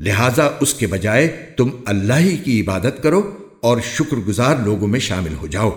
لہذا اس کے بجائے تم اللہ ہی کی عبادت کرو اور شکر گزار لوگوں میں شامل ہو جاؤ۔